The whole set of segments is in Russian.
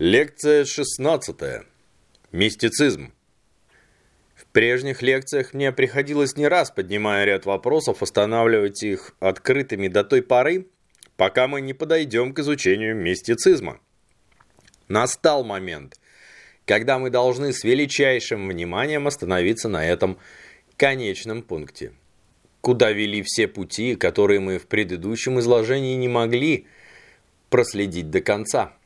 Лекция 16. Мистицизм. В прежних лекциях мне приходилось не раз, поднимая ряд вопросов, останавливать их открытыми до той поры, пока мы не подойдем к изучению мистицизма. Настал момент, когда мы должны с величайшим вниманием остановиться на этом конечном пункте. Куда вели все пути, которые мы в предыдущем изложении не могли проследить до конца.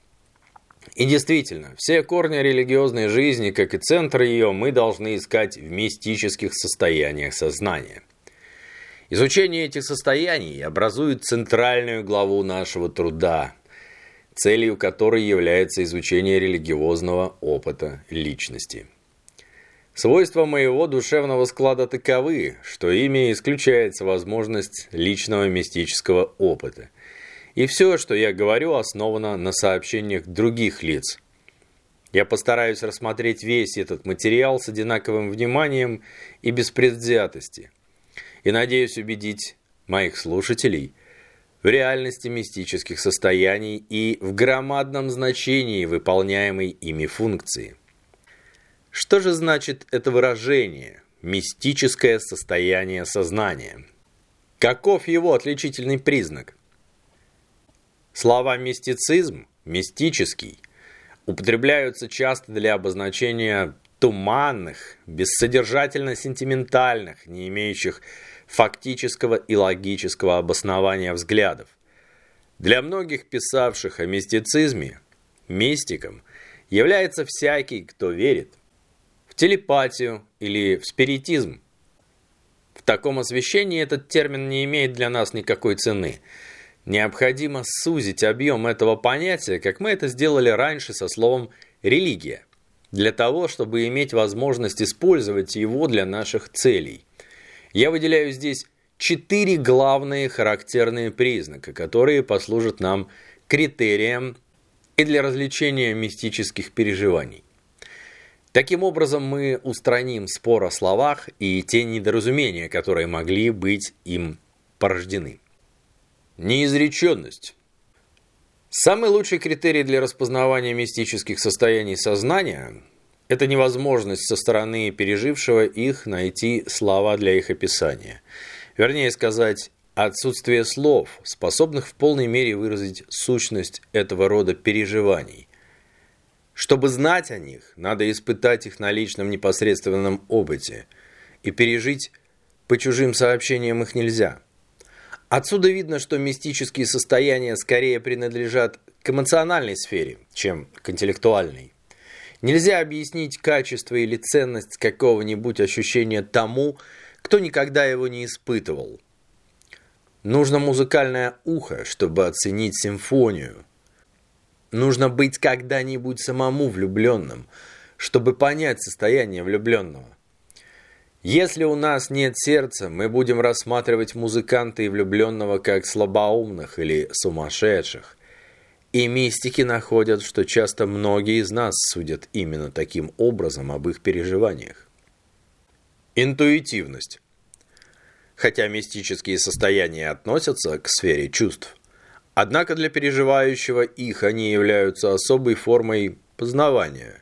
И действительно, все корни религиозной жизни, как и центр ее, мы должны искать в мистических состояниях сознания. Изучение этих состояний образует центральную главу нашего труда, целью которой является изучение религиозного опыта личности. Свойства моего душевного склада таковы, что ими исключается возможность личного мистического опыта – и все, что я говорю, основано на сообщениях других лиц. Я постараюсь рассмотреть весь этот материал с одинаковым вниманием и без предвзятости. И надеюсь убедить моих слушателей в реальности мистических состояний и в громадном значении выполняемой ими функции. Что же значит это выражение «мистическое состояние сознания»? Каков его отличительный признак – Слова «мистицизм», «мистический» употребляются часто для обозначения туманных, бессодержательно-сентиментальных, не имеющих фактического и логического обоснования взглядов. Для многих писавших о мистицизме, мистиком является всякий, кто верит в телепатию или в спиритизм. В таком освещении этот термин не имеет для нас никакой цены – Необходимо сузить объем этого понятия, как мы это сделали раньше со словом «религия», для того, чтобы иметь возможность использовать его для наших целей. Я выделяю здесь четыре главные характерные признака, которые послужат нам критерием и для развлечения мистических переживаний. Таким образом, мы устраним спор о словах и те недоразумения, которые могли быть им порождены. Неизреченность. Самый лучший критерий для распознавания мистических состояний сознания – это невозможность со стороны пережившего их найти слова для их описания. Вернее сказать, отсутствие слов, способных в полной мере выразить сущность этого рода переживаний. Чтобы знать о них, надо испытать их на личном непосредственном опыте, и пережить по чужим сообщениям их нельзя – Отсюда видно, что мистические состояния скорее принадлежат к эмоциональной сфере, чем к интеллектуальной. Нельзя объяснить качество или ценность какого-нибудь ощущения тому, кто никогда его не испытывал. Нужно музыкальное ухо, чтобы оценить симфонию. Нужно быть когда-нибудь самому влюбленным, чтобы понять состояние влюбленного. Если у нас нет сердца, мы будем рассматривать музыканта и влюбленного как слабоумных или сумасшедших. И мистики находят, что часто многие из нас судят именно таким образом об их переживаниях. Интуитивность. Хотя мистические состояния относятся к сфере чувств, однако для переживающего их они являются особой формой познавания –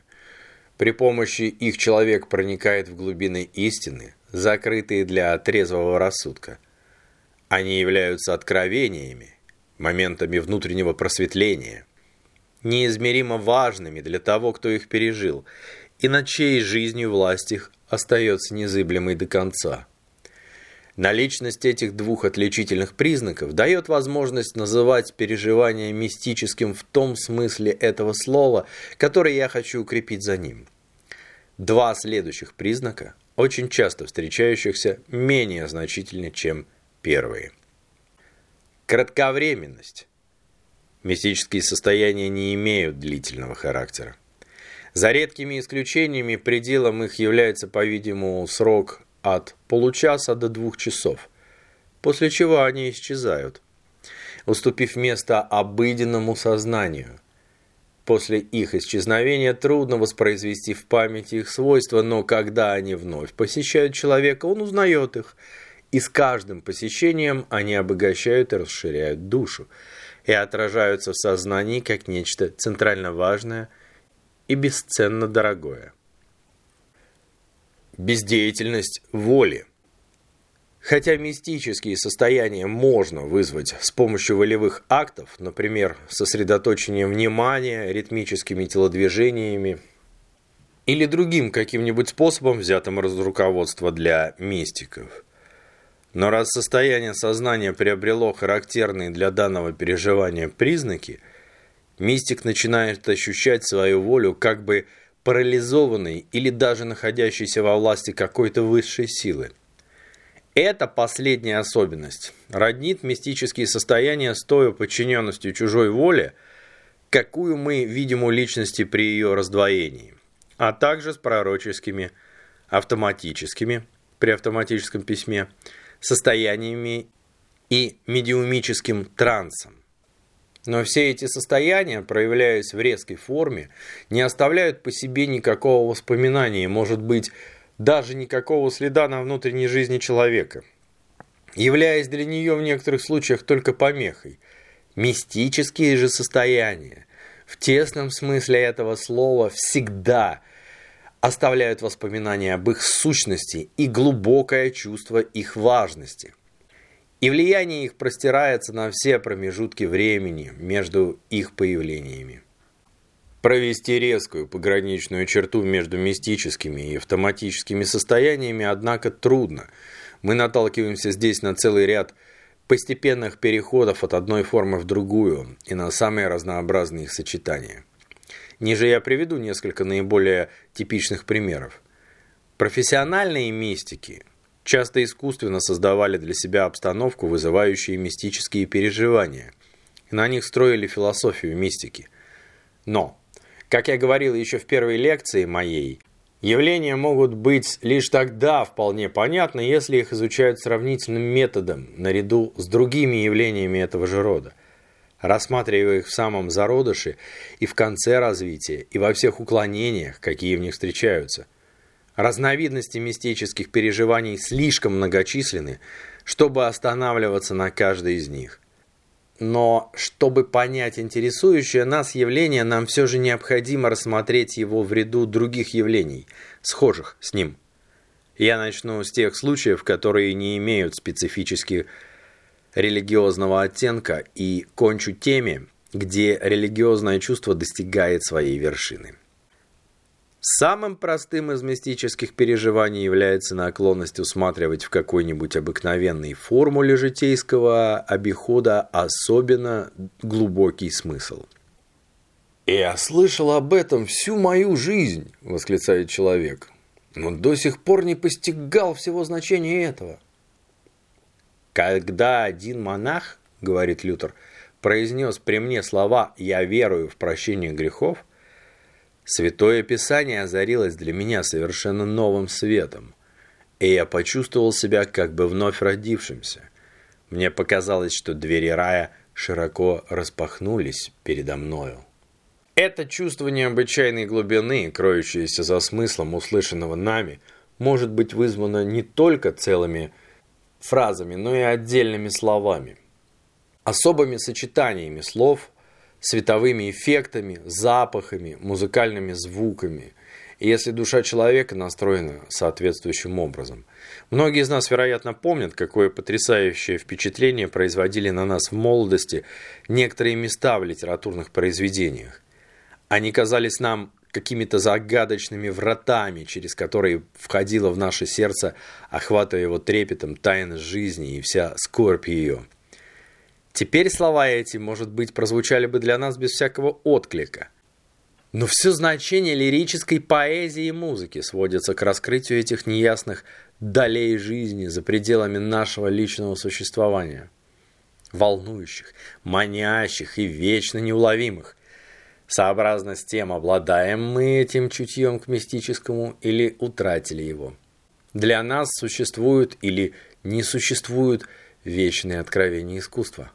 при помощи их человек проникает в глубины истины, закрытые для трезвого рассудка. Они являются откровениями, моментами внутреннего просветления, неизмеримо важными для того, кто их пережил, и над чьей жизнью власть их остается незыблемой до конца. Наличность этих двух отличительных признаков дает возможность называть переживание мистическим в том смысле этого слова, который я хочу укрепить за ним. Два следующих признака, очень часто встречающихся, менее значительны, чем первые. Кратковременность. Мистические состояния не имеют длительного характера. За редкими исключениями пределом их является, по-видимому, срок от получаса до двух часов, после чего они исчезают, уступив место обыденному сознанию. После их исчезновения трудно воспроизвести в памяти их свойства, но когда они вновь посещают человека, он узнает их, и с каждым посещением они обогащают и расширяют душу. и отражаются в сознании как нечто центрально важное и бесценно дорогое. Бездеятельность воли. Хотя мистические состояния можно вызвать с помощью волевых актов, например, сосредоточением внимания, ритмическими телодвижениями или другим каким-нибудь способом, взятым из руководства для мистиков. Но раз состояние сознания приобрело характерные для данного переживания признаки, мистик начинает ощущать свою волю как бы парализованной или даже находящейся во власти какой-то высшей силы. Эта последняя особенность роднит мистические состояния с той подчиненностью чужой воле, какую мы видим у личности при ее раздвоении, а также с пророческими, автоматическими, при автоматическом письме, состояниями и медиумическим трансом. Но все эти состояния, проявляясь в резкой форме, не оставляют по себе никакого воспоминания, может быть, даже никакого следа на внутренней жизни человека, являясь для нее в некоторых случаях только помехой. Мистические же состояния, в тесном смысле этого слова, всегда оставляют воспоминания об их сущности и глубокое чувство их важности – и влияние их простирается на все промежутки времени между их появлениями. Провести резкую пограничную черту между мистическими и автоматическими состояниями, однако, трудно. Мы наталкиваемся здесь на целый ряд постепенных переходов от одной формы в другую и на самые разнообразные их сочетания. Ниже я приведу несколько наиболее типичных примеров. Профессиональные мистики – часто искусственно создавали для себя обстановку, вызывающую мистические переживания, и на них строили философию мистики. Но, как я говорил еще в первой лекции моей, явления могут быть лишь тогда вполне понятны, если их изучают сравнительным методом, наряду с другими явлениями этого же рода рассматривая их в самом зародыше и в конце развития, и во всех уклонениях, какие в них встречаются – Разновидности мистических переживаний слишком многочисленны, чтобы останавливаться на каждой из них. Но чтобы понять интересующее нас явление, нам все же необходимо рассмотреть его в ряду других явлений, схожих с ним. Я начну с тех случаев, которые не имеют специфически религиозного оттенка, и кончу теми, где религиозное чувство достигает своей вершины. Самым простым из мистических переживаний является наклонность усматривать в какой-нибудь обыкновенной формуле житейского обихода особенно глубокий смысл. «Я слышал об этом всю мою жизнь», – восклицает человек, – «но до сих пор не постигал всего значения этого». «Когда один монах, – говорит Лютер, – произнес при мне слова «я верую в прощение грехов», – Святое Писание озарилось для меня совершенно новым светом, и я почувствовал себя как бы вновь родившимся. Мне показалось, что двери рая широко распахнулись передо мною. Это чувство необычайной глубины, кроющееся за смыслом услышанного нами, может быть вызвано не только целыми фразами, но и отдельными словами, особыми сочетаниями слов – световыми эффектами, запахами, музыкальными звуками. Если душа человека настроена соответствующим образом. Многие из нас, вероятно, помнят, какое потрясающее впечатление производили на нас в молодости некоторые места в литературных произведениях. Они казались нам какими-то загадочными вратами, через которые входило в наше сердце, охватывая его трепетом тайна жизни и вся скорбь ее – Теперь слова эти, может быть, прозвучали бы для нас без всякого отклика. Но все значение лирической поэзии и музыки сводится к раскрытию этих неясных долей жизни за пределами нашего личного существования. Волнующих, манящих и вечно неуловимых. Сообразно с тем, обладаем мы этим чутьем к мистическому или утратили его. Для нас существуют или не существуют вечные откровения искусства.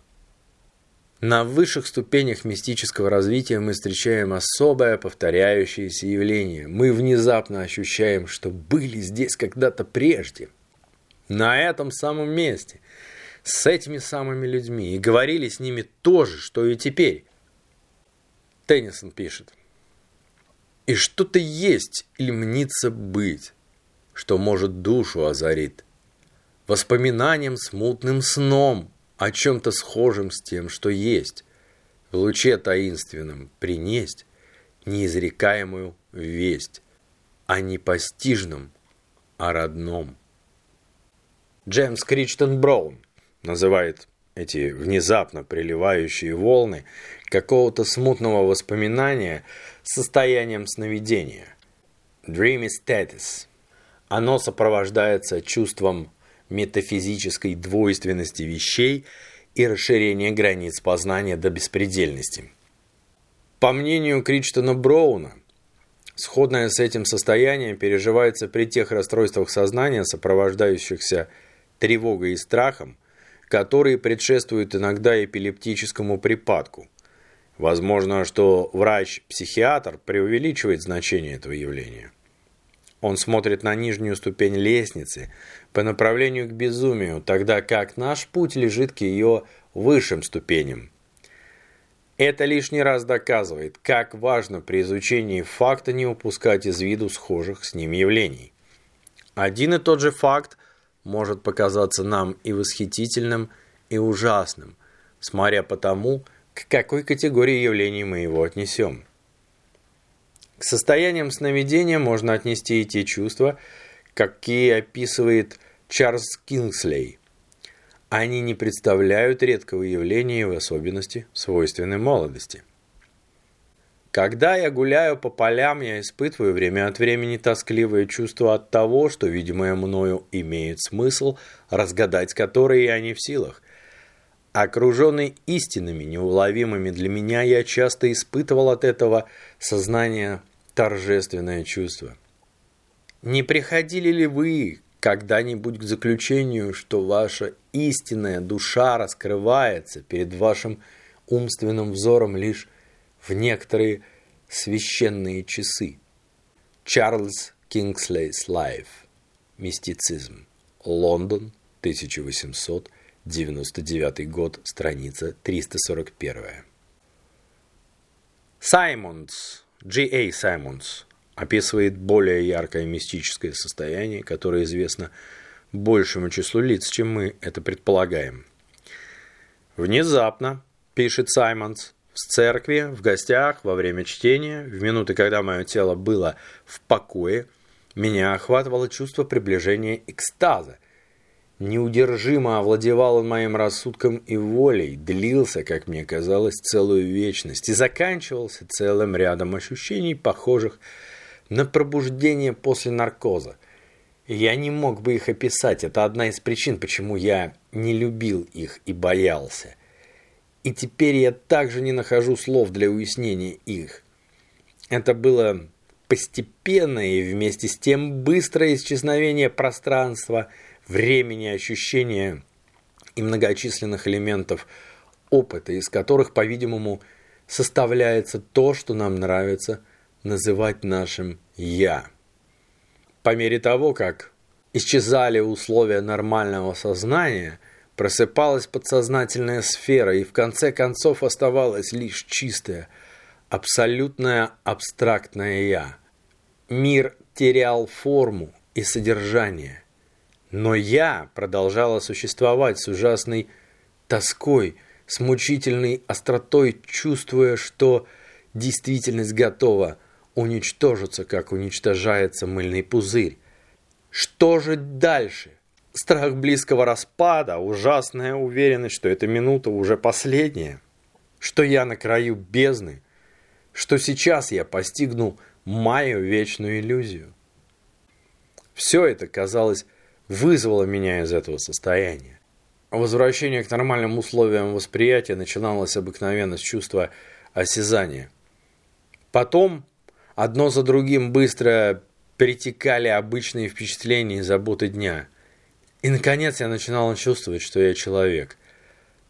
На высших ступенях мистического развития мы встречаем особое повторяющееся явление. Мы внезапно ощущаем, что были здесь когда-то прежде. На этом самом месте, с этими самыми людьми и говорили с ними то же, что и теперь. Теннисон пишет. И что-то есть или мнится быть, что может душу озарит. Воспоминанием смутным сном о чем-то схожем с тем, что есть. В луче таинственном принесть неизрекаемую весть о непостижном, о родном. Джеймс Кричтон Браун называет эти внезапно приливающие волны какого-то смутного воспоминания состоянием сновидения. Dreamy status. Оно сопровождается чувством метафизической двойственности вещей и расширения границ познания до беспредельности. По мнению Кричтона Броуна, сходное с этим состояние переживается при тех расстройствах сознания, сопровождающихся тревогой и страхом, которые предшествуют иногда эпилептическому припадку. Возможно, что врач-психиатр преувеличивает значение этого явления. Он смотрит на нижнюю ступень лестницы по направлению к безумию, тогда как наш путь лежит к ее высшим ступеням. Это лишний раз доказывает, как важно при изучении факта не упускать из виду схожих с ним явлений. Один и тот же факт может показаться нам и восхитительным, и ужасным, смотря по тому, к какой категории явлений мы его отнесем. К состояниям сновидения можно отнести и те чувства, какие описывает Чарльз Кингслей. Они не представляют редкого явления, в особенности свойственной молодости. Когда я гуляю по полям, я испытываю время от времени тоскливое чувство от того, что видимое мною имеет смысл, разгадать который я не в силах. Окруженный истинами, неуловимыми для меня, я часто испытывал от этого сознания торжественное чувство. Не приходили ли вы когда-нибудь к заключению, что ваша истинная душа раскрывается перед вашим умственным взором лишь в некоторые священные часы? Charles Kingsley's Life. Мистицизм. Лондон, 1800 99 год, страница 341. Саймонс, G.A. Саймонс, описывает более яркое мистическое состояние, которое известно большему числу лиц, чем мы это предполагаем. Внезапно, пишет Саймонс, в церкви, в гостях, во время чтения, в минуты, когда мое тело было в покое, меня охватывало чувство приближения экстаза, неудержимо овладевал он моим рассудком и волей, длился, как мне казалось, целую вечность и заканчивался целым рядом ощущений, похожих на пробуждение после наркоза. Я не мог бы их описать, это одна из причин, почему я не любил их и боялся. И теперь я также не нахожу слов для уяснения их. Это было постепенное и вместе с тем быстрое исчезновение пространства – времени, ощущения и многочисленных элементов опыта, из которых, по-видимому, составляется то, что нам нравится называть нашим «я». По мере того, как исчезали условия нормального сознания, просыпалась подсознательная сфера, и в конце концов оставалась лишь чистая, абсолютное абстрактное «я». Мир терял форму и содержание – но я продолжала существовать с ужасной тоской, с мучительной остротой, чувствуя, что действительность готова уничтожиться, как уничтожается мыльный пузырь. Что же дальше? Страх близкого распада, ужасная уверенность, что эта минута уже последняя, что я на краю бездны, что сейчас я постигну мою вечную иллюзию. Все это казалось вызвало меня из этого состояния. Возвращение к нормальным условиям восприятия начиналось обыкновенно с чувства осязания. Потом одно за другим быстро перетекали обычные впечатления и заботы дня. И, наконец, я начинал чувствовать, что я человек.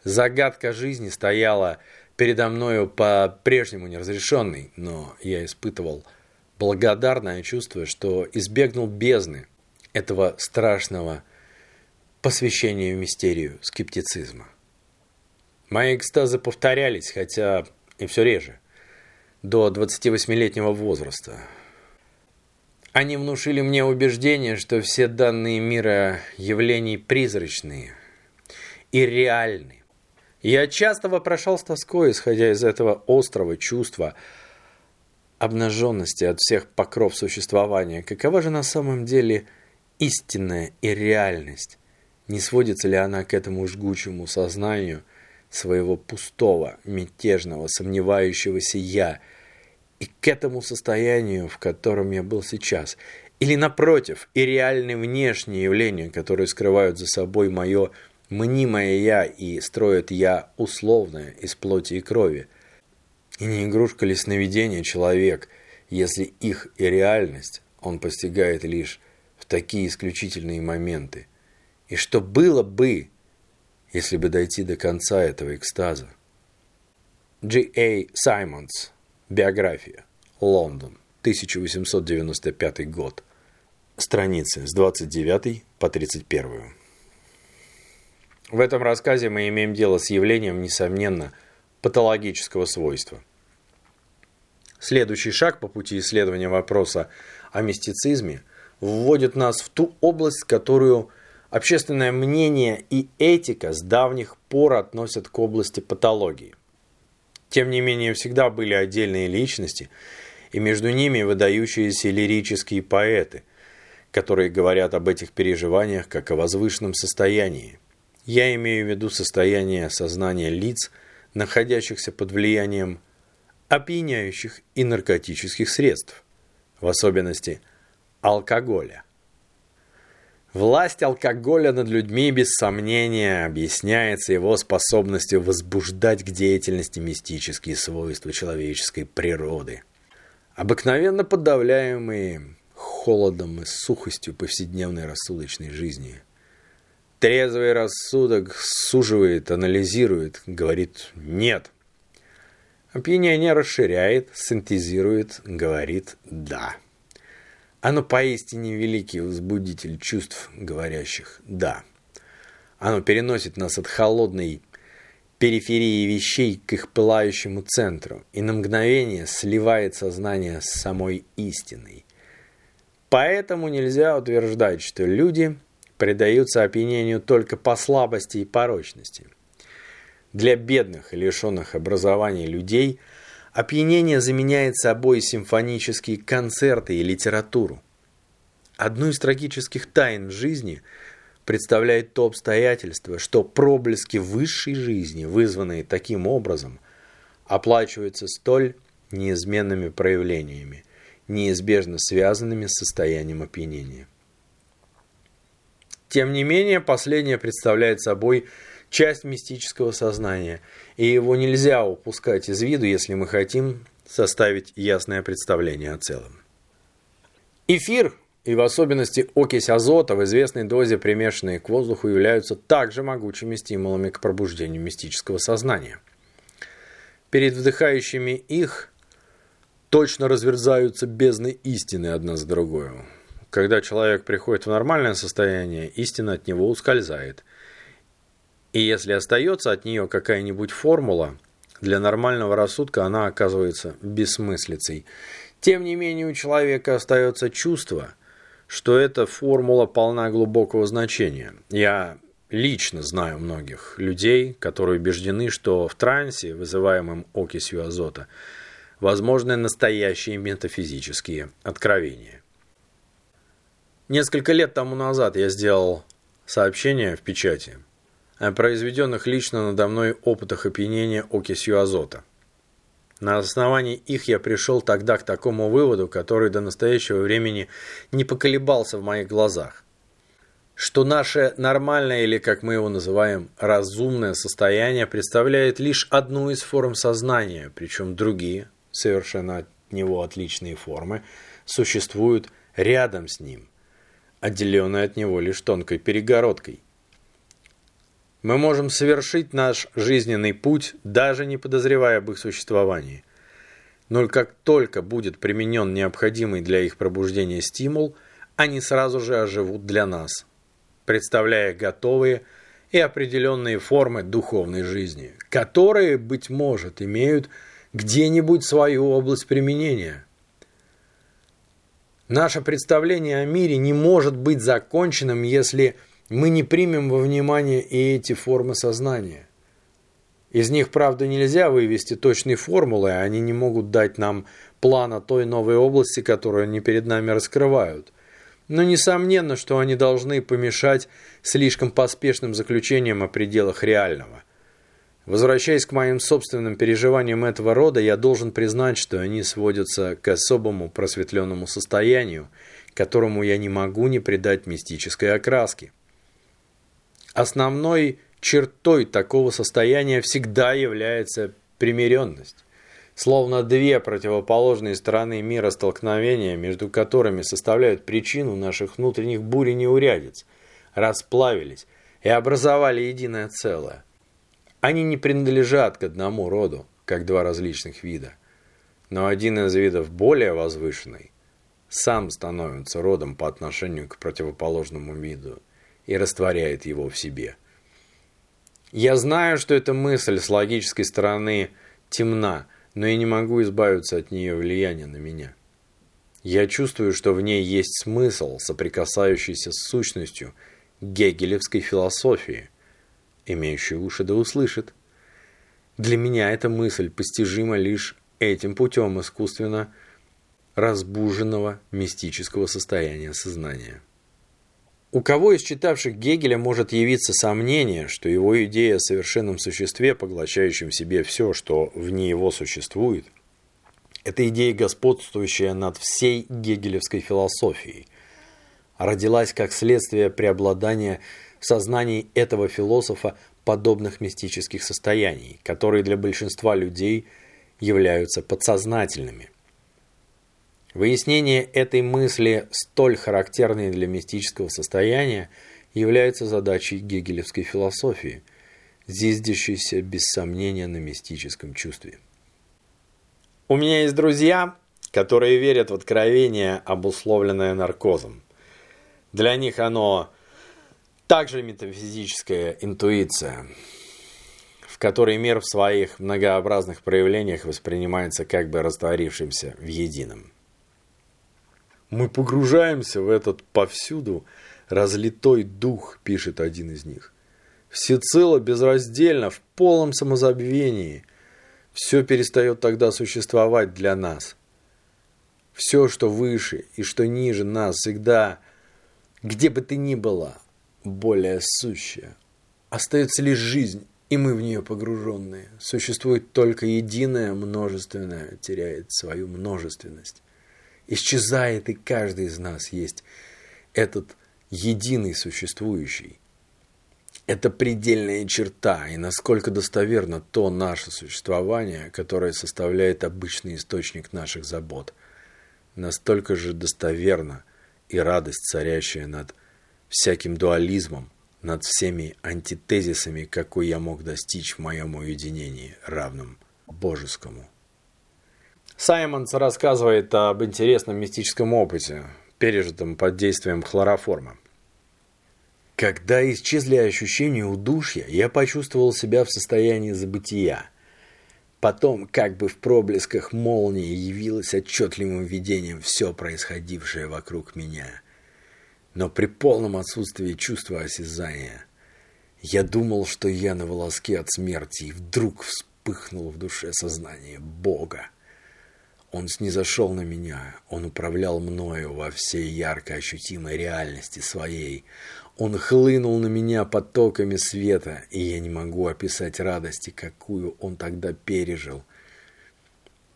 Загадка жизни стояла передо мною по-прежнему неразрешенной, но я испытывал благодарное чувство, что избегнул бездны, этого страшного посвящение в мистерию скептицизма. Мои экстазы повторялись, хотя и все реже, до 28-летнего возраста. Они внушили мне убеждение, что все данные мира явлений призрачные и реальны. Я часто вопрошал с тоской, исходя из этого острого чувства обнаженности от всех покров существования, какова же на самом деле истинная и реальность? Не сводится ли она к этому жгучему сознанию своего пустого, мятежного, сомневающегося «я», и к этому состоянию, в котором я был сейчас. Или, напротив, и реальные внешние явления, которые скрывают за собой мое мнимое «я» и строят «я» условное из плоти и крови. И не игрушка ли сновидения человек, если их и реальность он постигает лишь в такие исключительные моменты? И что было бы, если бы дойти до конца этого экстаза? G. A. Саймонс Биография. Лондон. 1895 год. Страницы с 29 по 31. В этом рассказе мы имеем дело с явлением, несомненно, патологического свойства. Следующий шаг по пути исследования вопроса о мистицизме вводит нас в ту область, которую общественное мнение и этика с давних пор относят к области патологии – тем не менее, всегда были отдельные личности, и между ними выдающиеся лирические поэты, которые говорят об этих переживаниях как о возвышенном состоянии. Я имею в виду состояние сознания лиц, находящихся под влиянием опьяняющих и наркотических средств, в особенности алкоголя. Власть алкоголя над людьми без сомнения объясняется его способностью возбуждать к деятельности мистические свойства человеческой природы. Обыкновенно подавляемые холодом и сухостью повседневной рассудочной жизни. Трезвый рассудок суживает, анализирует, говорит «нет». Опьянение расширяет, синтезирует, говорит «да». Оно поистине великий возбудитель чувств говорящих «да». Оно переносит нас от холодной периферии вещей к их пылающему центру и на мгновение сливает сознание с самой истиной. Поэтому нельзя утверждать, что люди предаются опьянению только по слабости и порочности. Для бедных и лишенных образования людей – Опьянение заменяет собой симфонические концерты и литературу. Одну из трагических тайн жизни представляет то обстоятельство, что проблески высшей жизни, вызванные таким образом, оплачиваются столь неизменными проявлениями, неизбежно связанными с состоянием опьянения. Тем не менее, последнее представляет собой часть мистического сознания, и его нельзя упускать из виду, если мы хотим составить ясное представление о целом. Эфир, и в особенности окись азота в известной дозе, примешанные к воздуху, являются также могучими стимулами к пробуждению мистического сознания. Перед вдыхающими их точно разверзаются бездны истины одна за другой. Когда человек приходит в нормальное состояние, истина от него ускользает – и если остается от нее какая-нибудь формула, для нормального рассудка она оказывается бессмыслицей. Тем не менее у человека остается чувство, что эта формула полна глубокого значения. Я лично знаю многих людей, которые убеждены, что в трансе, вызываемом окисью азота, возможны настоящие метафизические откровения. Несколько лет тому назад я сделал сообщение в печати – о произведенных лично надо мной опытах опьянения окисью азота. На основании их я пришел тогда к такому выводу, который до настоящего времени не поколебался в моих глазах. Что наше нормальное, или как мы его называем, разумное состояние представляет лишь одну из форм сознания, причем другие, совершенно от него отличные формы, существуют рядом с ним, отделенные от него лишь тонкой перегородкой. Мы можем совершить наш жизненный путь, даже не подозревая об их существовании. Но как только будет применен необходимый для их пробуждения стимул, они сразу же оживут для нас. представляя готовые и определенные формы духовной жизни, которые, быть может, имеют где-нибудь свою область применения. Наше представление о мире не может быть законченным, если мы не примем во внимание и эти формы сознания. Из них, правда, нельзя вывести точные формулы, они не могут дать нам плана той новой области, которую они перед нами раскрывают. Но несомненно, что они должны помешать слишком поспешным заключениям о пределах реального. Возвращаясь к моим собственным переживаниям этого рода, я должен признать, что они сводятся к особому просветленному состоянию, которому я не могу не придать мистической окраски. Основной чертой такого состояния всегда является примиренность. Словно две противоположные стороны мира столкновения, между которыми составляют причину наших внутренних бурь и неурядиц, расплавились и образовали единое целое. Они не принадлежат к одному роду, как два различных вида. Но один из видов более возвышенный сам становится родом по отношению к противоположному виду и растворяет его в себе. Я знаю, что эта мысль с логической стороны темна, но я не могу избавиться от нее влияния на меня. Я чувствую, что в ней есть смысл, соприкасающийся с сущностью гегелевской философии. Имеющий уши да услышит. Для меня эта мысль постижима лишь этим путем искусственно разбуженного мистического состояния сознания. У кого из читавших Гегеля может явиться сомнение, что его идея о совершенном существе, поглощающем в себе все, что вне его существует, это идея, господствующая над всей гегелевской философией, родилась как следствие преобладания в сознании этого философа подобных мистических состояний, которые для большинства людей являются подсознательными. Выяснение этой мысли, столь характерной для мистического состояния, является задачей гегелевской философии, зиздящейся без сомнения на мистическом чувстве. У меня есть друзья, которые верят в откровение, обусловленное наркозом. Для них оно также метафизическая интуиция, в которой мир в своих многообразных проявлениях воспринимается как бы растворившимся в едином. Мы погружаемся в этот повсюду разлитой дух, пишет один из них. Всецело, безраздельно, в полном самозабвении. Все перестает тогда существовать для нас. Все, что выше и что ниже нас, всегда, где бы ты ни была, более сущее. Остается лишь жизнь, и мы в нее погруженные. Существует только единое множественное, теряет свою множественность исчезает, и каждый из нас есть этот единый существующий. Это предельная черта, и насколько достоверно то наше существование, которое составляет обычный источник наших забот, настолько же достоверна и радость, царящая над всяким дуализмом, над всеми антитезисами, какой я мог достичь в моем уединении, равном божескому. Саймонс рассказывает об интересном мистическом опыте, пережитом под действием хлороформа. Когда исчезли ощущения удушья, я почувствовал себя в состоянии забытия. Потом, как бы в проблесках молнии, явилось отчетливым видением все происходившее вокруг меня. Но при полном отсутствии чувства осязания, я думал, что я на волоске от смерти, и вдруг вспыхнул в душе сознание Бога. Он снизошел на меня, он управлял мною во всей ярко ощутимой реальности своей. Он хлынул на меня потоками света, и я не могу описать радости, какую он тогда пережил.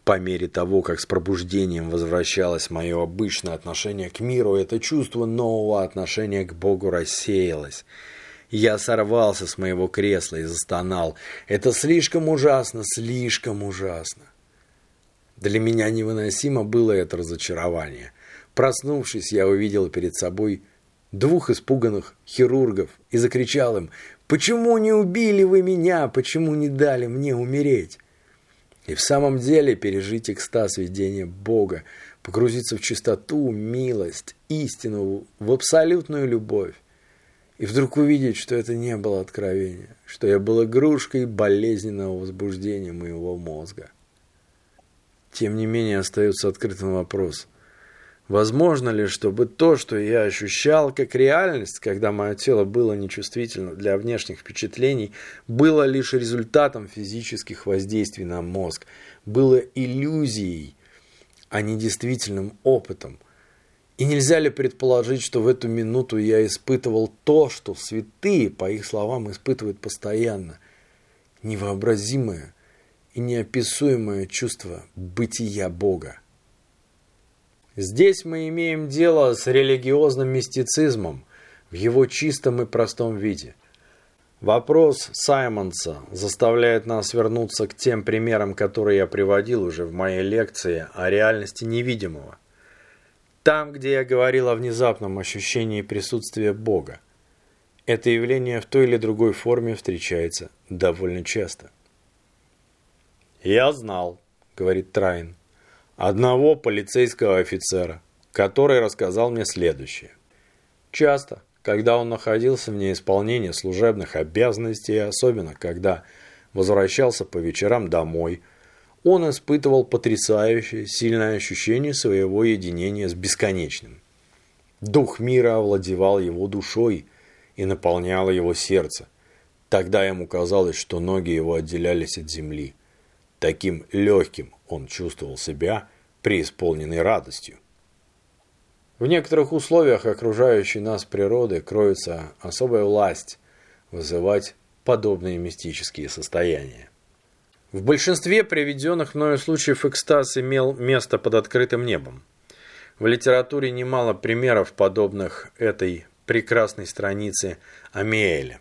По мере того, как с пробуждением возвращалось мое обычное отношение к миру, это чувство нового отношения к Богу рассеялось. Я сорвался с моего кресла и застонал. Это слишком ужасно, слишком ужасно. Для меня невыносимо было это разочарование. Проснувшись, я увидел перед собой двух испуганных хирургов и закричал им «Почему не убили вы меня? Почему не дали мне умереть?» И в самом деле пережить экстаз видения Бога, погрузиться в чистоту, милость, истину, в абсолютную любовь. и вдруг увидеть, что это не было откровение, что я был игрушкой болезненного возбуждения моего мозга. Тем не менее остается открытым вопрос. Возможно ли, чтобы то, что я ощущал как реальность, когда мое тело было нечувствительно для внешних впечатлений, было лишь результатом физических воздействий на мозг, было иллюзией, а не действительным опытом – и нельзя ли предположить, что в эту минуту я испытывал то, что святые, по их словам, испытывают постоянно. Невообразимое и неописуемое чувство бытия Бога. Здесь мы имеем дело с религиозным мистицизмом в его чистом и простом виде. Вопрос Саймонса заставляет нас вернуться к тем примерам, которые я приводил уже в моей лекции о реальности невидимого. Там, где я говорил о внезапном ощущении присутствия Бога. Это явление в той или другой форме встречается довольно часто. «Я знал», — говорит Трайн, — «одного полицейского офицера, который рассказал мне следующее. Часто, когда он находился в неисполнении служебных обязанностей, особенно когда возвращался по вечерам домой, он испытывал потрясающее, сильное ощущение своего единения с бесконечным. Дух мира овладевал его душой и наполнял его сердце. Тогда ему казалось, что ноги его отделялись от земли. Таким легким он чувствовал себя, преисполненной радостью. В некоторых условиях окружающей нас природы кроется особая власть вызывать подобные мистические состояния. В большинстве приведенных мною случаев экстаз имел место под открытым небом. В литературе немало примеров, подобных этой прекрасной странице Амиэля.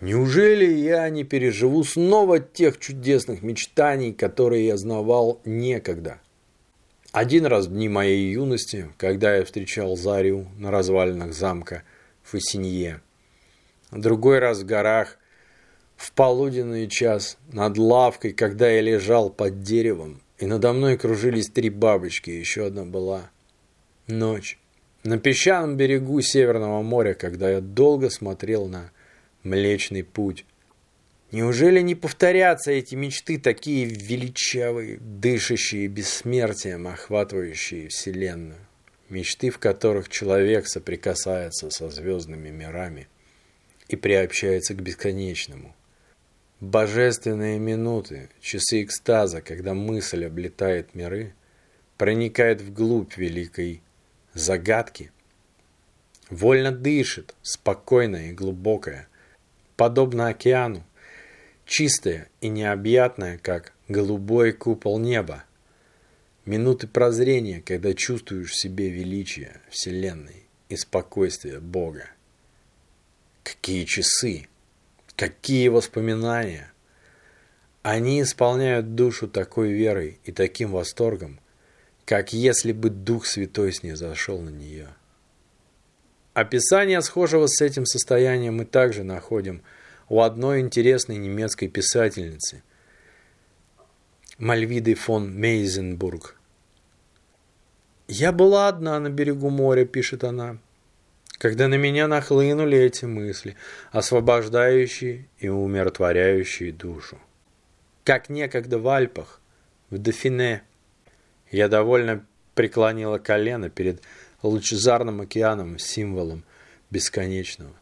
Неужели я не переживу снова тех чудесных мечтаний, которые я знавал некогда? Один раз в дни моей юности, когда я встречал Зарю на развалинах замка Фассинье, другой раз в горах, в полуденный час над лавкой, когда я лежал под деревом, и надо мной кружились три бабочки, еще одна была. Ночь. На песчаном берегу Северного моря, когда я долго смотрел на Млечный Путь. Неужели не повторятся эти мечты, такие величавые, дышащие бессмертием, охватывающие Вселенную? Мечты, в которых человек соприкасается со звездными мирами и приобщается к бесконечному. Божественные минуты, часы экстаза, когда мысль облетает миры, проникает вглубь великой загадки, вольно дышит, спокойная и глубокая, подобно океану, чистая и необъятная, как голубой купол неба. Минуты прозрения, когда чувствуешь в себе величие Вселенной и спокойствие Бога. Какие часы! Какие воспоминания! Они исполняют душу такой верой и таким восторгом, как если бы Дух Святой снизошел на нее. Описание схожего с этим состоянием мы также находим у одной интересной немецкой писательницы Мальвиды фон Мейзенбург. «Я была одна на берегу моря», — пишет она, — когда на меня нахлынули эти мысли, освобождающие и умиротворяющие душу. Как некогда в Альпах, в Дофине, я довольно преклонила колено перед лучезарным океаном, символом бесконечного.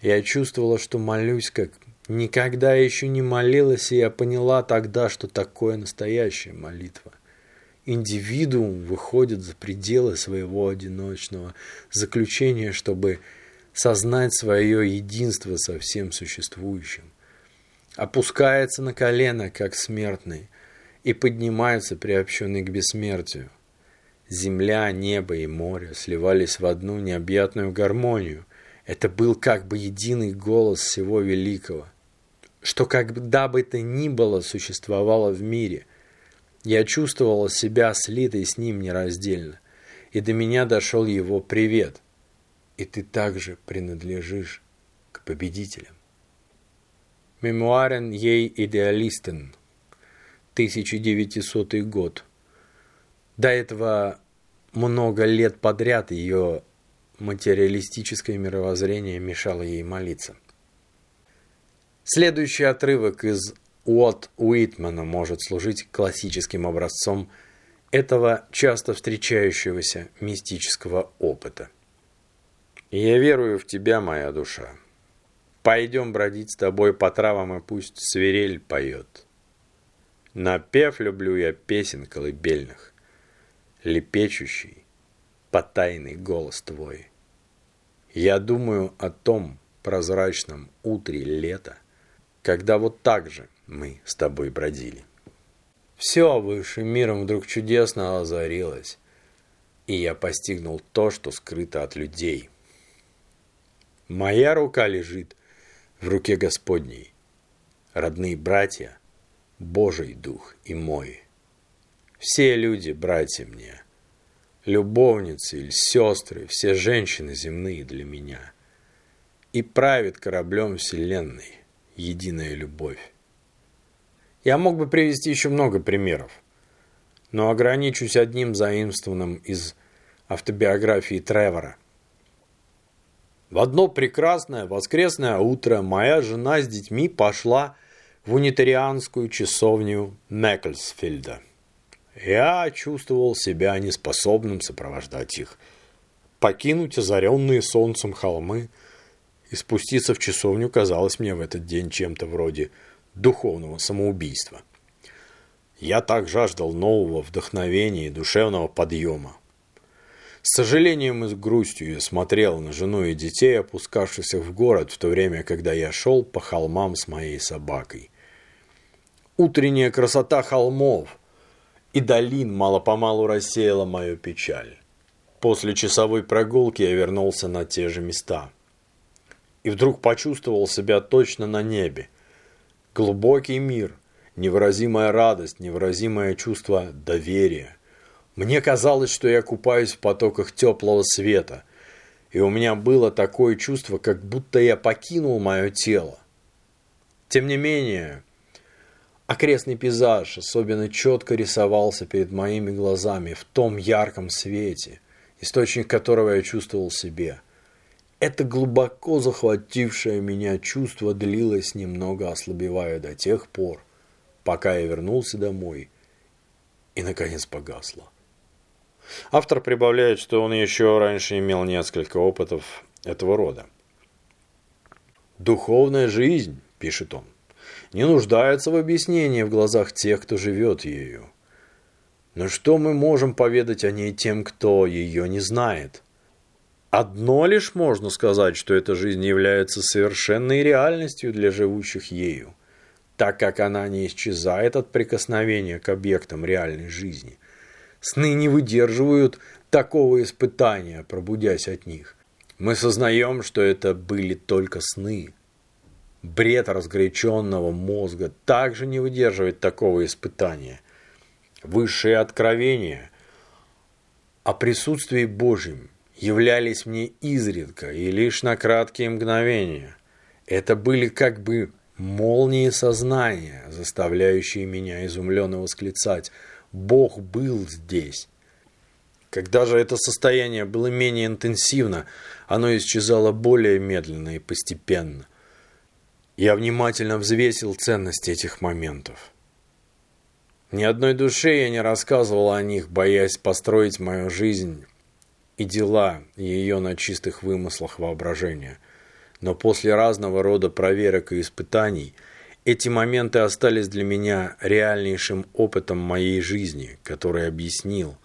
Я чувствовала, что молюсь, как никогда еще не молилась, и я поняла тогда, что такое настоящая молитва индивидуум выходит за пределы своего одиночного заключения, чтобы сознать свое единство со всем существующим. Опускается на колено, как смертный, и поднимается, приобщенный к бессмертию. Земля, небо и море сливались в одну необъятную гармонию. Это был как бы единый голос всего великого, что когда бы то ни было существовало в мире – я чувствовала себя слитой с ним нераздельно, и до меня дошел его привет. И ты также принадлежишь к победителям. Мемуарен ей идеалистен, 1900 год. До этого много лет подряд ее материалистическое мировоззрение мешало ей молиться. Следующий отрывок из Уотт Уитмана может служить классическим образцом этого часто встречающегося мистического опыта. «Я верую в тебя, моя душа. Пойдем бродить с тобой по травам, и пусть свирель поет. Напев люблю я песен колыбельных, лепечущий, потайный голос твой. Я думаю о том прозрачном утре лета, когда вот так же мы с тобой бродили. Все высшим миром вдруг чудесно озарилось, и я постигнул то, что скрыто от людей. Моя рука лежит в руке Господней. Родные братья, Божий Дух и мой. Все люди, братья мне, любовницы или сестры, все женщины земные для меня. И правит кораблем вселенной единая любовь. Я мог бы привести еще много примеров, но ограничусь одним заимствованным из автобиографии Тревора. В одно прекрасное воскресное утро моя жена с детьми пошла в унитарианскую часовню Мэклсфильда. Я чувствовал себя неспособным сопровождать их, покинуть озаренные солнцем холмы и спуститься в часовню казалось мне в этот день чем-то вроде духовного самоубийства. Я так жаждал нового вдохновения и душевного подъема, с сожалением и с грустью я смотрел на жену и детей, опускавшихся в город, в то время, когда я шел по холмам с моей собакой. Утренняя красота холмов и долин мало-помалу рассеяла мою печаль. После часовой прогулки я вернулся на те же места. И вдруг почувствовал себя точно на небе. Глубокий мир, невыразимая радость, невыразимое чувство доверия – мне казалось, что я купаюсь в потоках теплого света, и у меня было такое чувство, как будто я покинул мое тело. Тем не менее, окрестный пейзаж особенно четко рисовался перед моими глазами в том ярком свете, источник которого я чувствовал себе. Это глубоко захватившее меня чувство длилось немного ослабевая до тех пор, пока я вернулся домой и, наконец, погасло. Автор прибавляет, что он еще раньше имел несколько опытов этого рода. «Духовная жизнь», – пишет он, – «не нуждается в объяснении в глазах тех, кто живет ею. Но что мы можем поведать о ней тем, кто ее не знает? Одно лишь можно сказать, что эта жизнь является совершенной реальностью для живущих ею, так как она не исчезает от прикосновения к объектам реальной жизни – Сны не выдерживают такого испытания, пробудясь от них. Мы сознаем, что это были только сны. Бред разгоряченного мозга также не выдерживает такого испытания. Высшие откровения о присутствии Божьем являлись мне изредка и лишь на краткие мгновения. Это были как бы молнии сознания, заставляющие меня изумленно восклицать – Бог был здесь. Когда же это состояние было менее интенсивно, оно исчезало более медленно и постепенно. Я внимательно взвесил ценность этих моментов. Ни одной душе я не рассказывал о них, боясь построить мою жизнь и дела ее на чистых вымыслах воображения. Но после разного рода проверок и испытаний – эти моменты остались для меня реальнейшим опытом моей жизни, который объяснил,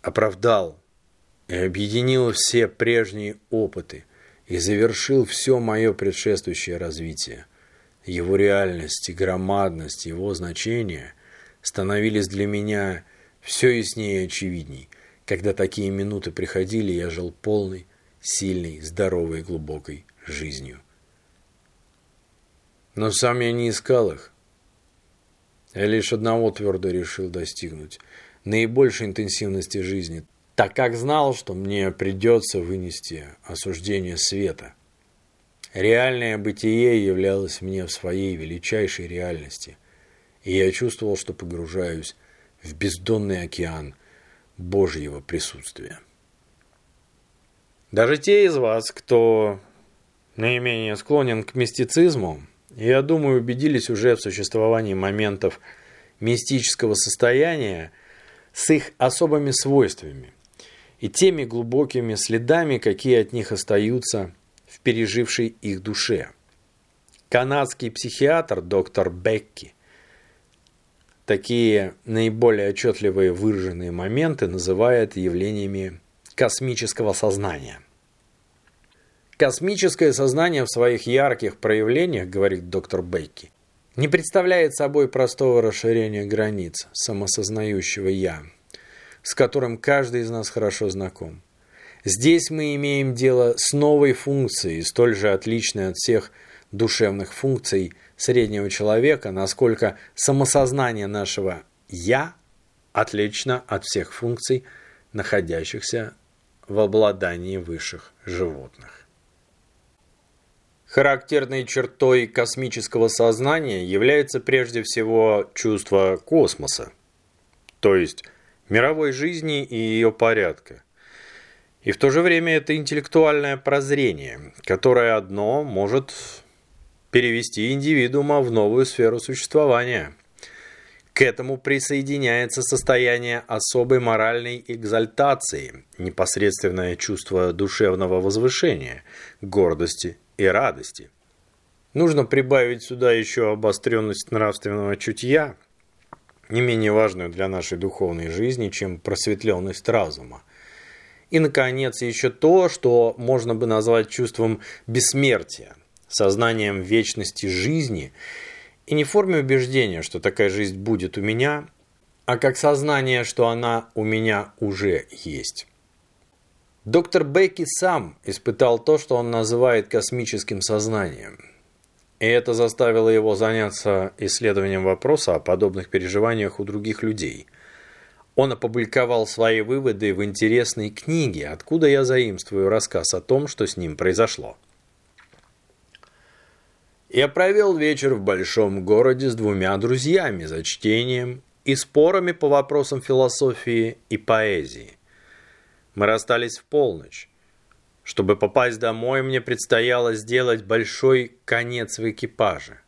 оправдал и объединил все прежние опыты и завершил все мое предшествующее развитие. Его реальность и громадность, его значение становились для меня все яснее и очевидней. Когда такие минуты приходили, я жил полной, сильной, здоровой и глубокой жизнью. Но сам я не искал их. Я лишь одного твердо решил достигнуть – наибольшей интенсивности жизни, так как знал, что мне придется вынести осуждение света. Реальное бытие являлось мне в своей величайшей реальности, и я чувствовал, что погружаюсь в бездонный океан Божьего присутствия. Даже те из вас, кто наименее склонен к мистицизму, я думаю, убедились уже в существовании моментов мистического состояния с их особыми свойствами и теми глубокими следами, какие от них остаются в пережившей их душе. Канадский психиатр доктор Бекки такие наиболее отчетливые выраженные моменты называет явлениями космического сознания. Космическое сознание в своих ярких проявлениях, говорит доктор Бейки, не представляет собой простого расширения границ самосознающего «я», с которым каждый из нас хорошо знаком. Здесь мы имеем дело с новой функцией, столь же отличной от всех душевных функций среднего человека, насколько самосознание нашего «я» отлично от всех функций, находящихся в обладании высших животных. Характерной чертой космического сознания является прежде всего чувство космоса, то есть мировой жизни и ее порядка. И в то же время это интеллектуальное прозрение, которое одно может перевести индивидуума в новую сферу существования. К этому присоединяется состояние особой моральной экзальтации, непосредственное чувство душевного возвышения, гордости и радости. Нужно прибавить сюда еще обостренность нравственного чутья, не менее важную для нашей духовной жизни, чем просветленность разума. И, наконец, еще то, что можно бы назвать чувством бессмертия – сознанием вечности жизни и не в форме убеждения, что такая жизнь будет у меня, а как сознание, что она у меня уже есть. Доктор Бекки сам испытал то, что он называет космическим сознанием. И это заставило его заняться исследованием вопроса о подобных переживаниях у других людей. Он опубликовал свои выводы в интересной книге «Откуда я заимствую рассказ о том, что с ним произошло». Я провел вечер в большом городе с двумя друзьями за чтением и спорами по вопросам философии и поэзии. Мы расстались в полночь. Чтобы попасть домой, мне предстояло сделать большой конец в экипаже.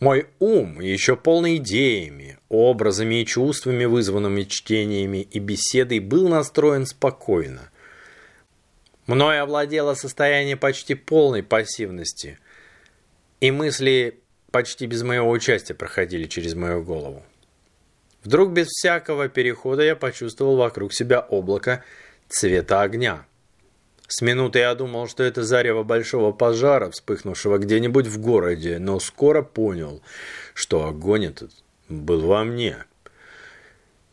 Мой ум, еще полный идеями, образами и чувствами, вызванными чтениями и беседой, был настроен спокойно. Мною овладело состояние почти полной пассивности – и мысли почти без моего участия проходили через мою голову. Вдруг без всякого перехода я почувствовал вокруг себя облако цвета огня. С минуты я думал, что это зарево большого пожара, вспыхнувшего где-нибудь в городе, но скоро понял, что огонь этот был во мне.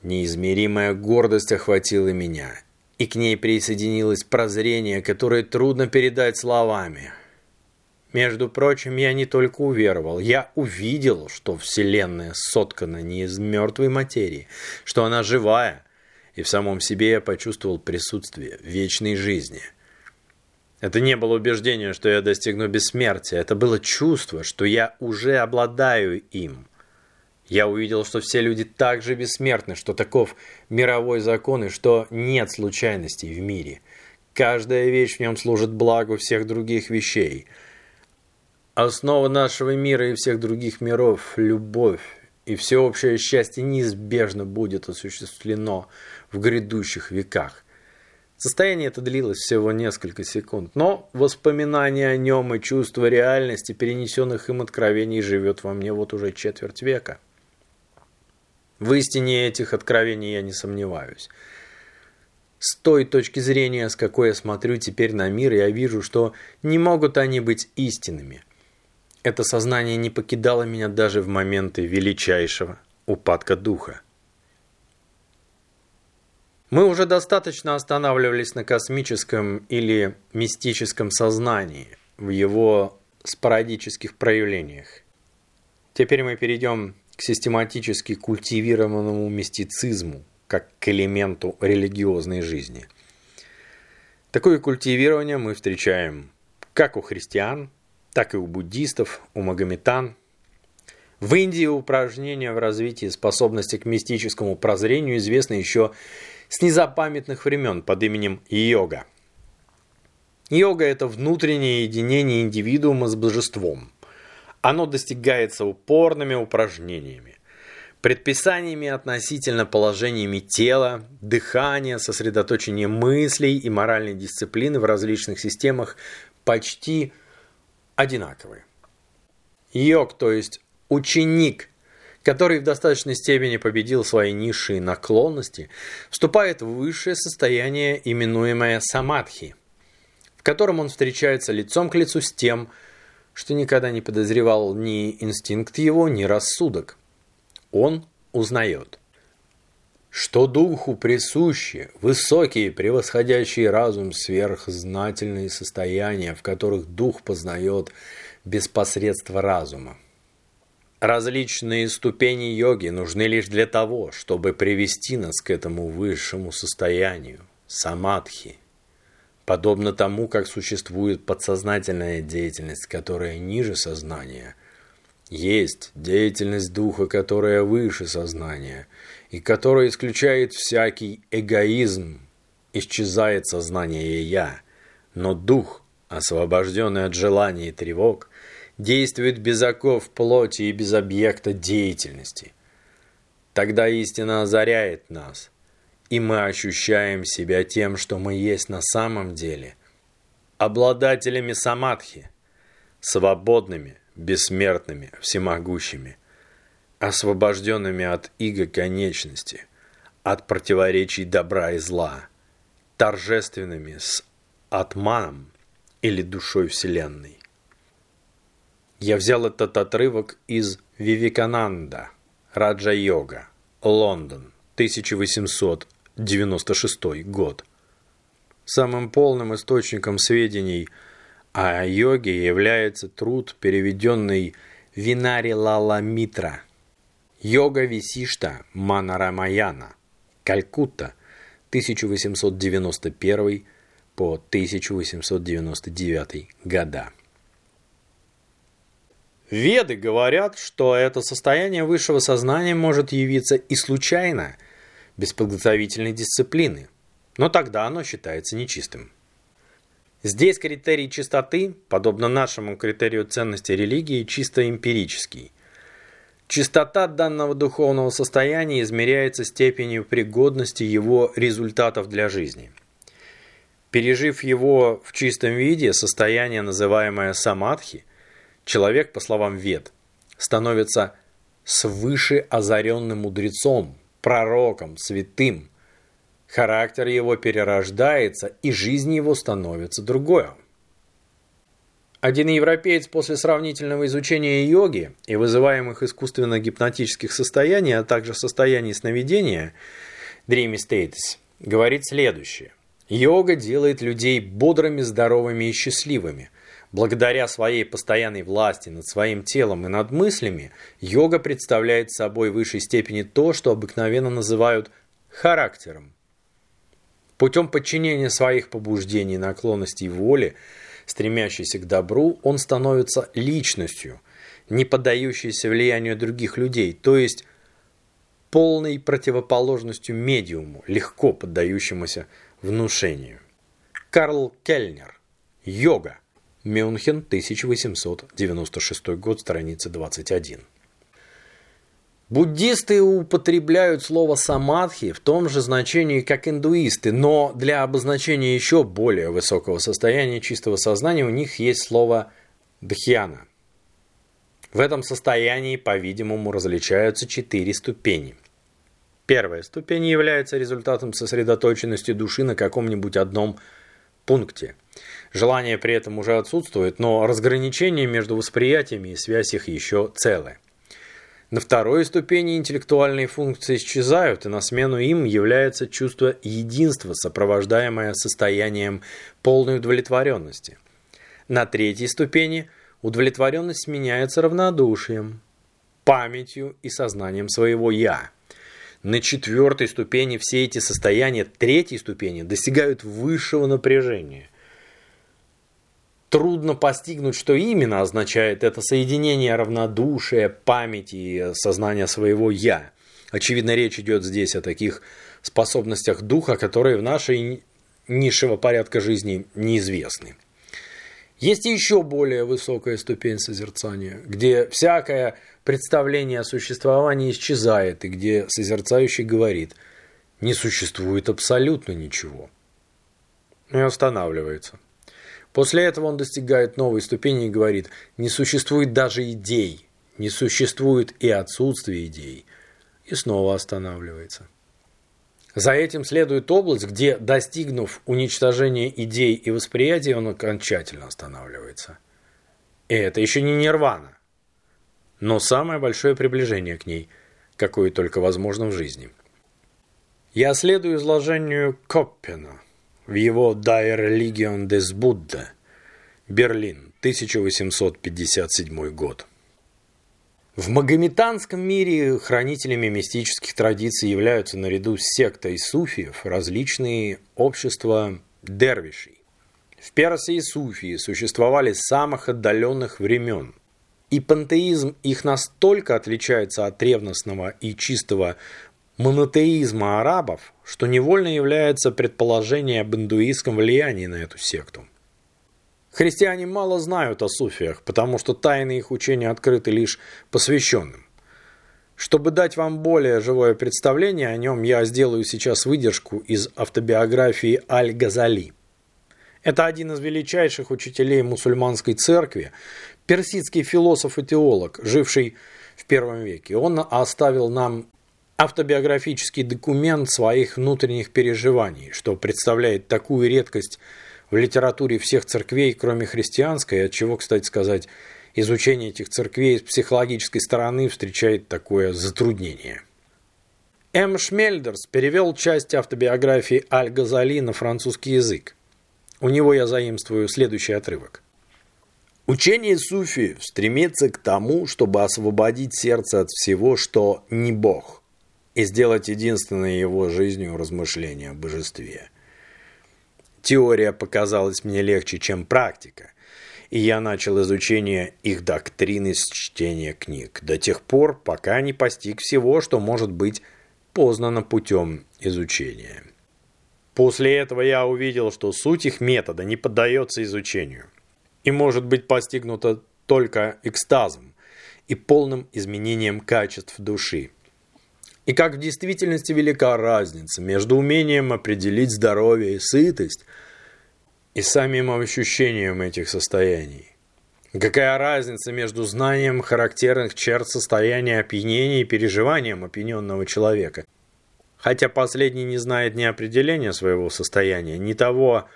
Неизмеримая гордость охватила меня, и к ней присоединилось прозрение, которое трудно передать словами – между прочим, я не только уверовал, я увидел, что Вселенная соткана не из мертвой материи, что она живая, и в самом себе я почувствовал присутствие вечной жизни. Это не было убеждение, что я достигну бессмертия, это было чувство, что я уже обладаю им. Я увидел, что все люди так же бессмертны, что таков мировой закон и что нет случайностей в мире. Каждая вещь в нем служит благу всех других вещей – Основа нашего мира и всех других миров – любовь, и всеобщее счастье неизбежно будет осуществлено в грядущих веках. Состояние это длилось всего несколько секунд, но воспоминание о нем и чувство реальности, перенесенных им откровений, живет во мне вот уже четверть века. В истине этих откровений я не сомневаюсь. С той точки зрения, с какой я смотрю теперь на мир, я вижу, что не могут они быть истинными – это сознание не покидало меня даже в моменты величайшего упадка духа. Мы уже достаточно останавливались на космическом или мистическом сознании, в его спорадических проявлениях. Теперь мы перейдем к систематически культивированному мистицизму, как к элементу религиозной жизни. Такое культивирование мы встречаем как у христиан, так и у буддистов, у магометан. В Индии упражнения в развитии способности к мистическому прозрению известны еще с незапамятных времен под именем йога. Йога – это внутреннее единение индивидуума с божеством. Оно достигается упорными упражнениями, предписаниями относительно положениями тела, дыхания, сосредоточения мыслей и моральной дисциплины в различных системах почти одинаковые. Йог, то есть ученик, который в достаточной степени победил свои низшие наклонности, вступает в высшее состояние, именуемое самадхи, в котором он встречается лицом к лицу с тем, что никогда не подозревал ни инстинкт его, ни рассудок. Он узнает, что духу присущи высокие, превосходящие разум сверхзнательные состояния, в которых дух познает без посредства разума. Различные ступени йоги нужны лишь для того, чтобы привести нас к этому высшему состоянию – самадхи. Подобно тому, как существует подсознательная деятельность, которая ниже сознания, есть деятельность духа, которая выше сознания, и которая исключает всякий эгоизм, исчезает сознание «я», но дух, освобожденный от желаний и тревог, действует без оков плоти и без объекта деятельности. Тогда истина озаряет нас, и мы ощущаем себя тем, что мы есть на самом деле, обладателями самадхи, свободными, бессмертными, всемогущими, освобожденными от иго конечности, от противоречий добра и зла, торжественными с атманом или душой Вселенной. Я взял этот отрывок из Вивикананда, Раджа-йога, Лондон, 1896 год. Самым полным источником сведений о йоге является труд, переведенный Винари Лала Митра. Йога Висишта Манарамаяна, Калькутта, 1891 по 1899 года. Веды говорят, что это состояние высшего сознания может явиться и случайно, без подготовительной дисциплины, но тогда оно считается нечистым. Здесь критерий чистоты, подобно нашему критерию ценности религии, чисто эмпирический. Чистота данного духовного состояния измеряется степенью пригодности его результатов для жизни. Пережив его в чистом виде, состояние, называемое самадхи – Человек, по словам Вед, становится свыше озаренным мудрецом, пророком, святым. Характер его перерождается, и жизнь его становится другой. Один европеец после сравнительного изучения йоги и вызываемых искусственно гипнотических состояний, а также состояний сновидения, Dreamy States, говорит следующее. Йога делает людей бодрыми, здоровыми и счастливыми – Благодаря своей постоянной власти над своим телом и над мыслями, йога представляет собой в высшей степени то, что обыкновенно называют характером. Путем подчинения своих побуждений, наклонностей воли, стремящейся к добру, он становится личностью, не поддающейся влиянию других людей, то есть полной противоположностью медиуму, легко поддающемуся внушению. Карл Кельнер. Йога. Мюнхен, 1896 год, страница 21. Буддисты употребляют слово «самадхи» в том же значении, как индуисты, но для обозначения еще более высокого состояния чистого сознания у них есть слово «дхьяна». В этом состоянии, по-видимому, различаются четыре ступени. Первая ступень является результатом сосредоточенности души на каком-нибудь одном пункте – Желание при этом уже отсутствует, но разграничение между восприятиями и связь их еще целы. На второй ступени интеллектуальные функции исчезают, и на смену им является чувство единства, сопровождаемое состоянием полной удовлетворенности. На третьей ступени удовлетворенность сменяется равнодушием, памятью и сознанием своего «я». На четвертой ступени все эти состояния третьей ступени достигают высшего напряжения. Трудно постигнуть, что именно означает это соединение равнодушия, памяти и сознания своего «я». Очевидно, речь идет здесь о таких способностях духа, которые в нашей низшего порядка жизни неизвестны. Есть еще более высокая ступень созерцания, где всякое представление о существовании исчезает, и где созерцающий говорит «не существует абсолютно ничего». И останавливается. После этого он достигает новой ступени и говорит «не существует даже идей, не существует и отсутствие идей», и снова останавливается. За этим следует область, где, достигнув уничтожения идей и восприятия, он окончательно останавливается. И это еще не нирвана, но самое большое приближение к ней, какое только возможно в жизни. Я следую изложению Коппена в его «Die Religion des Buddha», Берлин, 1857 год. В магометанском мире хранителями мистических традиций являются наряду с сектой суфиев различные общества дервишей. В Персии суфии существовали с самых отдаленных времен, и пантеизм их настолько отличается от ревностного и чистого монотеизма арабов, что невольно является предположение об индуистском влиянии на эту секту. Христиане мало знают о суфиях, потому что тайны их учения открыты лишь посвященным. Чтобы дать вам более живое представление о нем, я сделаю сейчас выдержку из автобиографии Аль-Газали. Это один из величайших учителей мусульманской церкви, персидский философ и теолог, живший в первом веке. Он оставил нам автобиографический документ своих внутренних переживаний, что представляет такую редкость – в литературе всех церквей, кроме христианской, от чего, кстати сказать, изучение этих церквей с психологической стороны встречает такое затруднение. М. Шмельдерс перевел часть автобиографии Аль-Газали на французский язык. У него я заимствую следующий отрывок. Учение суфи стремится к тому, чтобы освободить сердце от всего, что не Бог, и сделать единственной его жизнью размышление о божестве – Теория показалась мне легче, чем практика, и я начал изучение их доктрины с чтения книг, до тех пор, пока не постиг всего, что может быть познано путем изучения. После этого я увидел, что суть их метода не поддается изучению и может быть постигнута только экстазом и полным изменением качеств души. И как в действительности велика разница между умением определить здоровье и сытость и самим ощущением этих состояний. Какая разница между знанием характерных черт состояния опьянения и переживанием опьяненного человека? Хотя последний не знает ни определения своего состояния, ни того,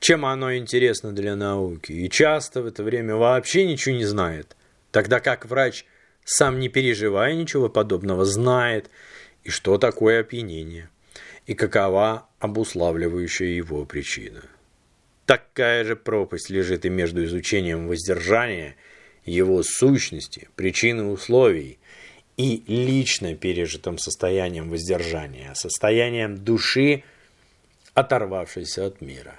чем оно интересно для науки, и часто в это время вообще ничего не знает, тогда как врач – сам не переживая ничего подобного, знает, и что такое опьянение, и какова обуславливающая его причина. Такая же пропасть лежит и между изучением воздержания, его сущности, причины условий, и лично пережитым состоянием воздержания, состоянием души, оторвавшейся от мира.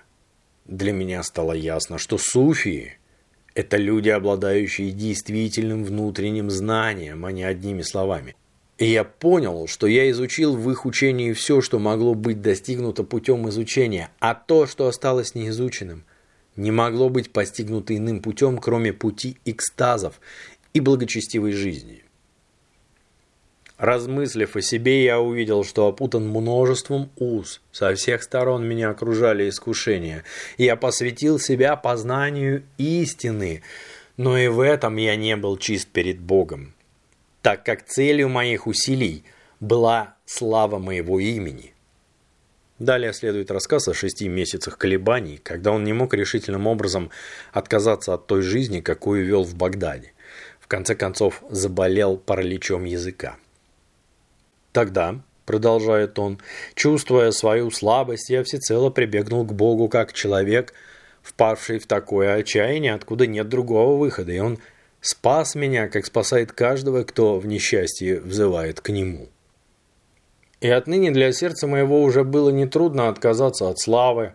Для меня стало ясно, что суфии – это люди, обладающие действительным внутренним знанием, а не одними словами. И я понял, что я изучил в их учении все, что могло быть достигнуто путем изучения, а то, что осталось неизученным, не могло быть постигнуто иным путем, кроме пути экстазов и благочестивой жизни. Размыслив о себе, я увидел, что опутан множеством уз. Со всех сторон меня окружали искушения. Я посвятил себя познанию истины, но и в этом я не был чист перед Богом, так как целью моих усилий была слава моего имени. Далее следует рассказ о шести месяцах колебаний, когда он не мог решительным образом отказаться от той жизни, какую вел в Багдаде. В конце концов, заболел параличом языка. Тогда, продолжает он, чувствуя свою слабость, я всецело прибегнул к Богу как человек, впавший в такое отчаяние, откуда нет другого выхода, и он спас меня, как спасает каждого, кто в несчастье взывает к нему. И отныне для сердца моего уже было нетрудно отказаться от славы,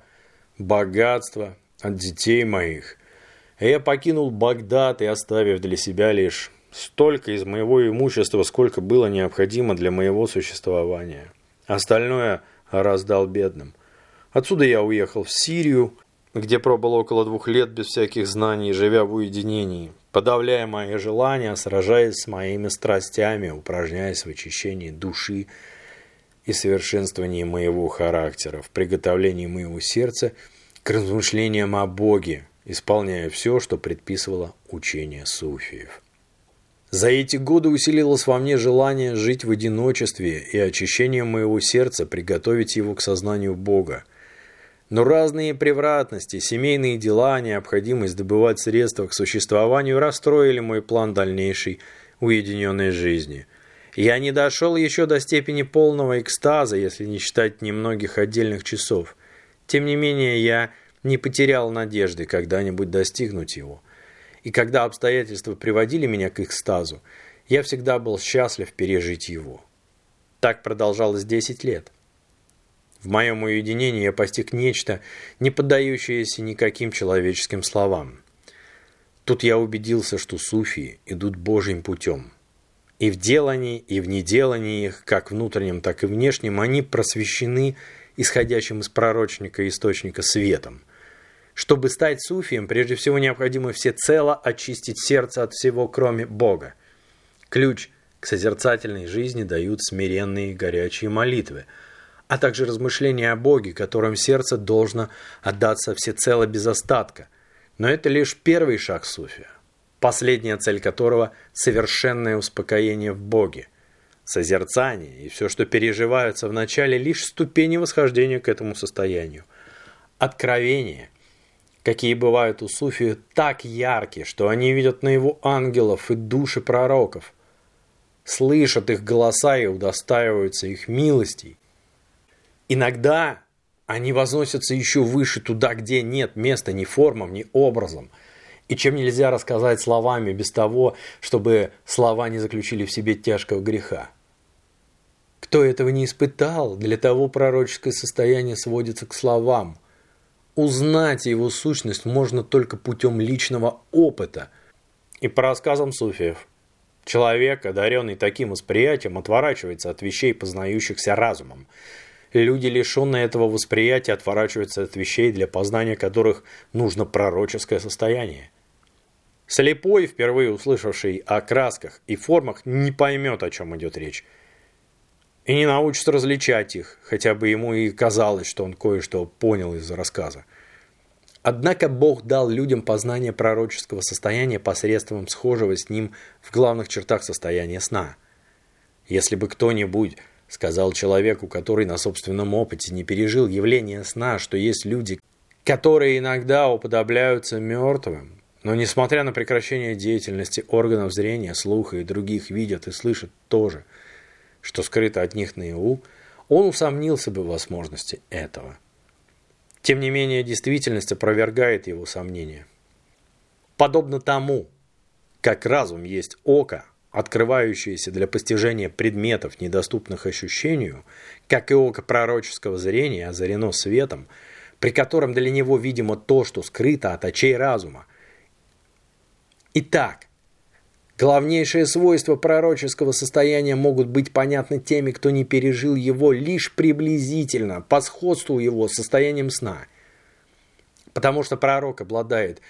богатства, от детей моих. И я покинул Багдад и оставив для себя лишь Столько из моего имущества, сколько было необходимо для моего существования. Остальное раздал бедным. Отсюда я уехал в Сирию, где пробыл около двух лет без всяких знаний, живя в уединении, подавляя мои желания, сражаясь с моими страстями, упражняясь в очищении души и совершенствовании моего характера, в приготовлении моего сердца к размышлениям о Боге, исполняя все, что предписывало учение суфиев. За эти годы усилилось во мне желание жить в одиночестве и очищением моего сердца приготовить его к сознанию Бога, но разные превратности, семейные дела, необходимость добывать средства к существованию расстроили мой план дальнейшей уединенной жизни. Я не дошел еще до степени полного экстаза, если не считать немногих отдельных часов. Тем не менее, я не потерял надежды когда-нибудь достигнуть его. И когда обстоятельства приводили меня к экстазу, я всегда был счастлив пережить его. Так продолжалось 10 лет. В моем уединении я постиг нечто, не поддающееся никаким человеческим словам. Тут я убедился, что суфии идут Божьим путем. И в делании, и в неделании их, как внутреннем, так и внешнем, они просвещены исходящим из пророчника источника светом. Чтобы стать суфием, прежде всего необходимо всецело очистить сердце от всего, кроме Бога. Ключ к созерцательной жизни дают смиренные горячие молитвы – а также размышления о Боге, которым сердце должно отдаться всецело без остатка. Но это лишь первый шаг суфия, последняя цель которого – совершенное успокоение в Боге. Созерцание и все, что переживаются в начале, лишь ступени восхождения к этому состоянию. Откровения, какие бывают у суфии, так яркие, что они видят на его ангелов и души пророков, слышат их голоса и удостаиваются их милостей, Иногда они возносятся еще выше туда, где нет места ни формам, ни образом. И чем нельзя рассказать словами без того, чтобы слова не заключили в себе тяжкого греха. Кто этого не испытал, для того пророческое состояние сводится к словам. Узнать его сущность можно только путем личного опыта. И по рассказам суфиев. Человек, одаренный таким восприятием, отворачивается от вещей, познающихся разумом. Люди, лишенные этого восприятия, отворачиваются от вещей, для познания которых нужно пророческое состояние. Слепой, впервые услышавший о красках и формах, не поймет, о чем идет речь. И не научится различать их, хотя бы ему и казалось, что он кое-что понял из рассказа. Однако Бог дал людям познание пророческого состояния посредством схожего с ним в главных чертах состояния сна. Если бы кто-нибудь сказал человеку, который на собственном опыте не пережил явление сна, что есть люди, которые иногда уподобляются мертвым, но несмотря на прекращение деятельности органов зрения, слуха и других видят и слышат тоже, что скрыто от них наяву, он усомнился бы в возможности этого. Тем не менее, действительность опровергает его сомнения. Подобно тому, как разум есть око, открывающееся для постижения предметов, недоступных ощущению, как и око пророческого зрения озарено светом, при котором для него видимо то, что скрыто от очей разума. Итак, главнейшие свойства пророческого состояния могут быть понятны теми, кто не пережил его лишь приблизительно, по сходству его с состоянием сна. Потому что пророк обладает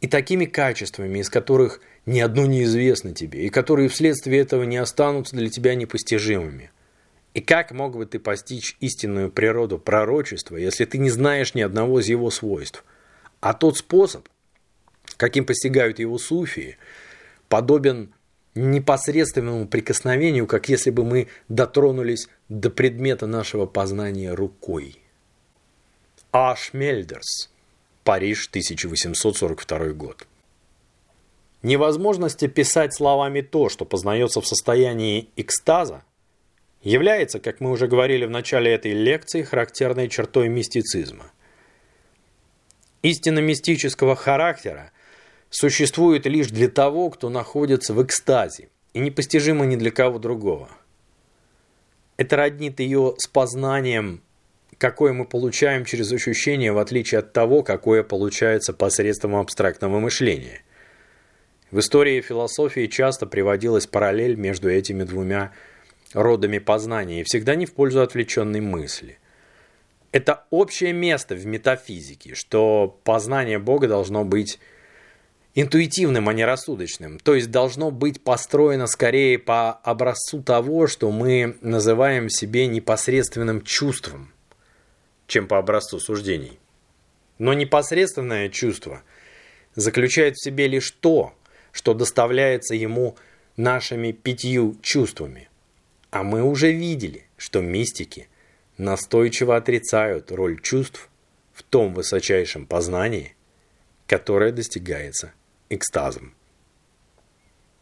и такими качествами, из которых – ни одно неизвестно тебе, и которые вследствие этого не останутся для тебя непостижимыми. И как мог бы ты постичь истинную природу пророчества, если ты не знаешь ни одного из его свойств? А тот способ, каким постигают его суфии, подобен непосредственному прикосновению, как если бы мы дотронулись до предмета нашего познания рукой. Аш Мельдерс. Париж, 1842 год. Невозможность описать словами то, что познается в состоянии экстаза, является, как мы уже говорили в начале этой лекции, характерной чертой мистицизма. Истина мистического характера существует лишь для того, кто находится в экстазе, и непостижима ни для кого другого. Это роднит ее с познанием, какое мы получаем через ощущение, в отличие от того, какое получается посредством абстрактного мышления – в истории философии часто приводилась параллель между этими двумя родами познания и всегда не в пользу отвлеченной мысли. Это общее место в метафизике, что познание Бога должно быть интуитивным, а не рассудочным. То есть должно быть построено скорее по образцу того, что мы называем себе непосредственным чувством, чем по образцу суждений. Но непосредственное чувство заключает в себе лишь то, что доставляется ему нашими пятью чувствами. А мы уже видели, что мистики настойчиво отрицают роль чувств в том высочайшем познании, которое достигается экстазом.